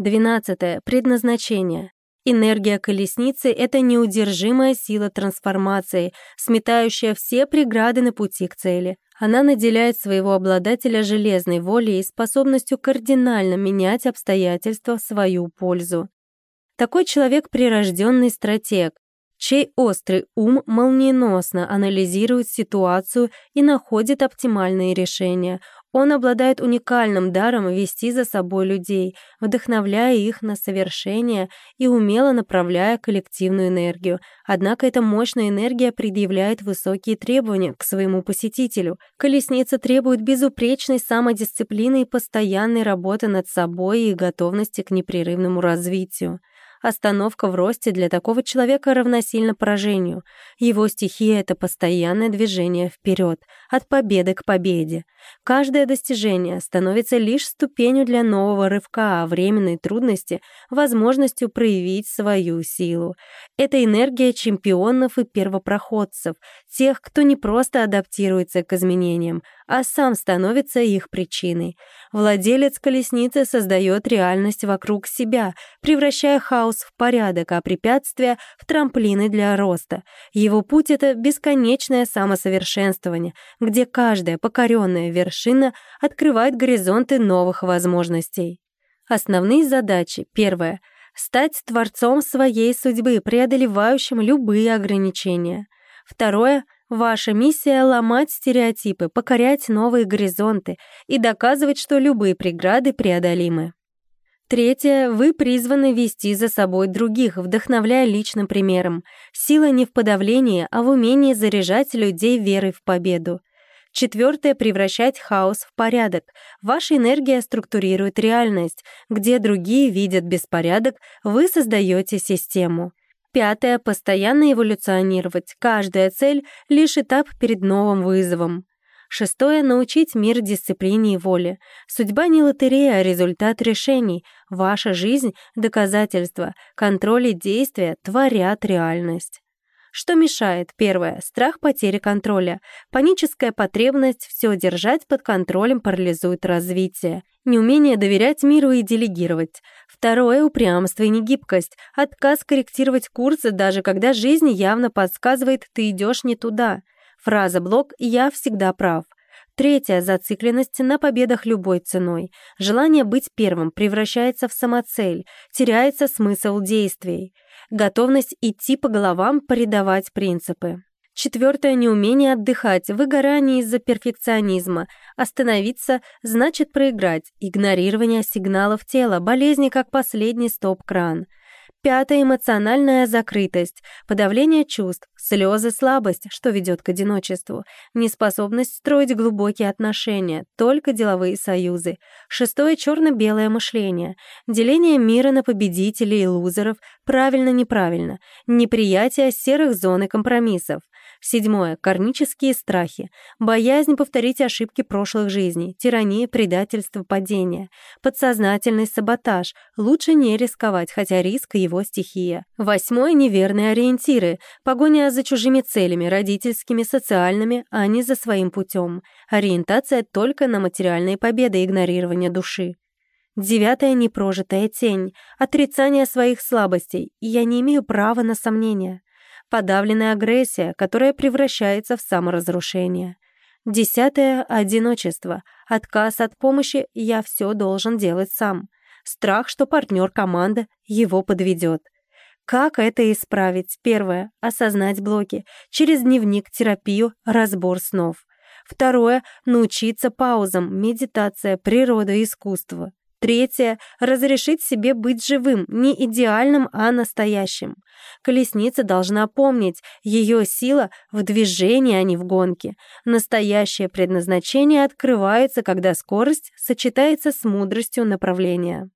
Двенадцатое. Предназначение. Энергия колесницы — это неудержимая сила трансформации, сметающая все преграды на пути к цели. Она наделяет своего обладателя железной волей и способностью кардинально менять обстоятельства в свою пользу. Такой человек — прирожденный стратег, чей острый ум молниеносно анализирует ситуацию и находит оптимальные решения. Он обладает уникальным даром вести за собой людей, вдохновляя их на совершение и умело направляя коллективную энергию. Однако эта мощная энергия предъявляет высокие требования к своему посетителю. Колесница требует безупречной самодисциплины и постоянной работы над собой и готовности к непрерывному развитию. Остановка в росте для такого человека равносильно поражению. Его стихия — это постоянное движение вперед, от победы к победе. Каждое достижение становится лишь ступенью для нового рывка, а временные трудности — возможностью проявить свою силу. Это энергия чемпионов и первопроходцев, тех, кто не просто адаптируется к изменениям, а сам становится их причиной. Владелец колесницы создает реальность вокруг себя, превращая хаос в порядок, а препятствия — в трамплины для роста. Его путь — это бесконечное самосовершенствование, где каждая покоренная вершина открывает горизонты новых возможностей. Основные задачи. Первое — стать творцом своей судьбы, преодолевающим любые ограничения. Второе — Ваша миссия — ломать стереотипы, покорять новые горизонты и доказывать, что любые преграды преодолимы. Третье. Вы призваны вести за собой других, вдохновляя личным примером. Сила не в подавлении, а в умении заряжать людей верой в победу. Четвертое — превращать хаос в порядок. Ваша энергия структурирует реальность. Где другие видят беспорядок, вы создаете систему. Пятое — постоянно эволюционировать. Каждая цель — лишь этап перед новым вызовом. Шестое — научить мир дисциплине и воле. Судьба не лотерея, а результат решений. Ваша жизнь — доказательство. Контроль и действия творят реальность. Что мешает? Первое. Страх потери контроля. Паническая потребность все держать под контролем парализует развитие. Неумение доверять миру и делегировать. Второе — упрямство и негибкость. Отказ корректировать курсы, даже когда жизнь явно подсказывает «ты идешь не туда». Фраза «блок» «я всегда прав». Третья — зацикленность на победах любой ценой. Желание быть первым превращается в самоцель, теряется смысл действий готовность идти по головам, предавать принципы. Четвертое — неумение отдыхать, выгорание из-за перфекционизма. Остановиться — значит проиграть. Игнорирование сигналов тела, болезни как последний стоп-кран. Пятое — эмоциональная закрытость, подавление чувств, слезы, слабость, что ведет к одиночеству, неспособность строить глубокие отношения, только деловые союзы. Шестое — черно-белое мышление, деление мира на победителей и лузеров, правильно-неправильно, неприятие серых зон и компромиссов. Седьмое. Кармические страхи. Боязнь повторить ошибки прошлых жизней. Тирания, предательство, падение. Подсознательный саботаж. Лучше не рисковать, хотя риск — его стихия. Восьмое. Неверные ориентиры. Погоня за чужими целями, родительскими, социальными, а не за своим путем. Ориентация только на материальные победы, игнорирование души. Девятая непрожитая тень. Отрицание своих слабостей. Я не имею права на сомнения подавленная агрессия, которая превращается в саморазрушение. Десятое — одиночество, отказ от помощи «я все должен делать сам», страх, что партнер команда его подведет. Как это исправить? Первое — осознать блоки. Через дневник, терапию, разбор снов. Второе — научиться паузам, медитация, природа, искусство. Третье — разрешить себе быть живым, не идеальным, а настоящим. Колесница должна помнить, ее сила в движении, а не в гонке. Настоящее предназначение открывается, когда скорость сочетается с мудростью направления.